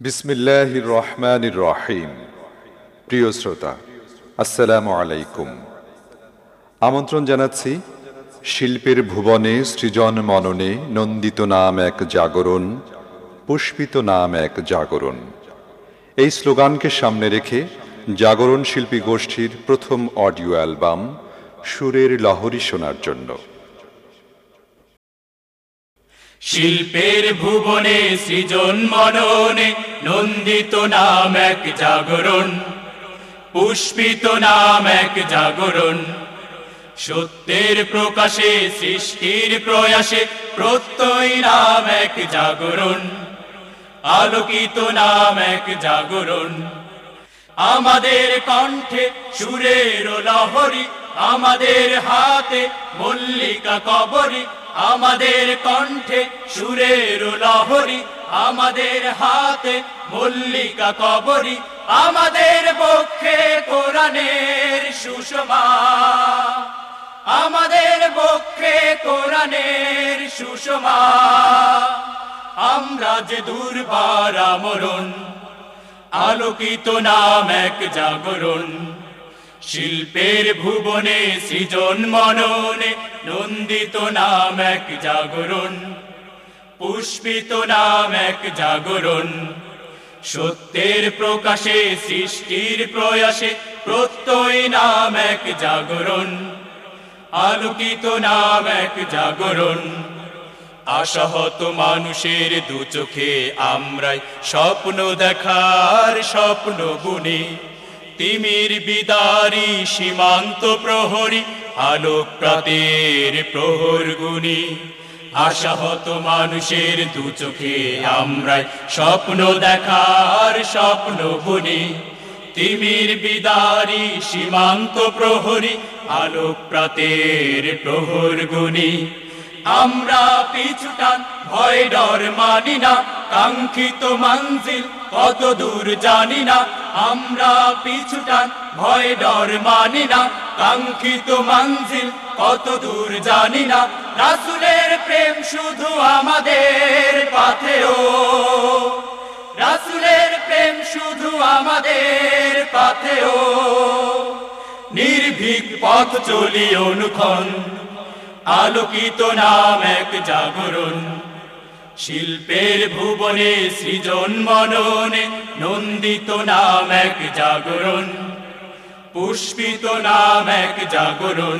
বিসমিল্লাহির রহমানির রহিম। প্রিয় শ্রোতা, আসসালামু আলাইকুম। আমন্ত্রণ জানাচ্ছি শিল্পের ভুবনে সৃজন মননে নন্দিত নাম এক জাগরণ, পুষ্পিত নাম এক জাগরণ। এই স্লোগানকে সামনে রেখে জাগরণ শিল্পী গোষ্ঠীর প্রথম অডিও অ্যালবাম সুরের লহরী শোনার জন্য। শিল্পের ভুবনে সৃজন মননে নন্দিত নাম এক জাগরণ। পুষ্পিত নাম এক জাগরণ। সত্যের প্রকাশে, সৃষ্টির প্রয়াসে প্রত্যয় নাম এক জাগরণ। আলোকিত নাম এক জাগরণ। আমাদের কণ্ঠে সুরের লহরী, আমাদের হাতে মল্লিকা কবরী, আমাদের কণ্ঠে সুরের লহরী, আমাদের হাতে মল্লিকা কবরী, আমাদের পক্ষে কোরআনের সুষমা। আমাদের পক্ষে কোরআনের সুষমা। আমরা যে দুর্বার আমরণ আলোকিত নাম এক জাগরণ। শিল্পের ভুবনে সৃজন মননে নন্দিত নাম এক জাগরণ। পুষ্পিত নাম এক জাগরণ। সত্যের প্রকাশে, সৃষ্টির প্রয়াসে প্রত্যয় নাম এক জাগরণ। আলোকিত নাম এক জাগরণ। আশাহত মানুষের দু চোখে আমরাই স্বপ্ন দেখার স্বপ্ন বুনি তিমির বিদারি সীমান্ত প্রহরী, আলোক প্রাতের প্রহর গুণী। আশাহত মানুষের দু চোখে আমরাই স্বপ্ন দেখার স্বপ্ন বুনি তিমির বিদারি সীমান্ত প্রহরী, আলোক প্রাতের প্রহর গুণী। আমরা পিছুটান ভয় ডর মানি না, কাঙ্ক্ষিত মঞ্জিল কত দূর জানি না। আমরা পিছুটান ভয় ডর মানি না, কাঙ্ক্ষিত মঞ্জিল কত দূর জানি না। রাসুলের প্রেম শুধু আমাদের পাথেও রাসুলের প্রেম শুধু আমাদের পাথেও নির্ভীক পথ চলি অনুক্ষণ। আলোকিত নাম এক জাগরণ। শিল্পের ভুবনে সৃজন মননে নন্দিত নাম এক জাগরণ। পুষ্পিত নাম এক জাগরণ।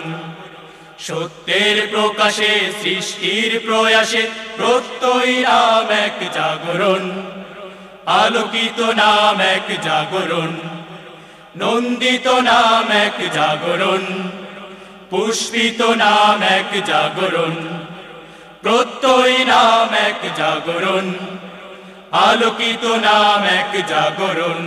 সত্যের প্রকাশে, সৃষ্টির প্রয়াসে প্রত্যয় নাম এক জাগরণ। আলোকিত নাম এক জাগরণ। নন্দিত নাম এক জাগরণ। পুষ্পিত নাম এক জাগরণ প্রত্যয় নাম এক জাগরণ আলোকিত নাম এক জাগরণ।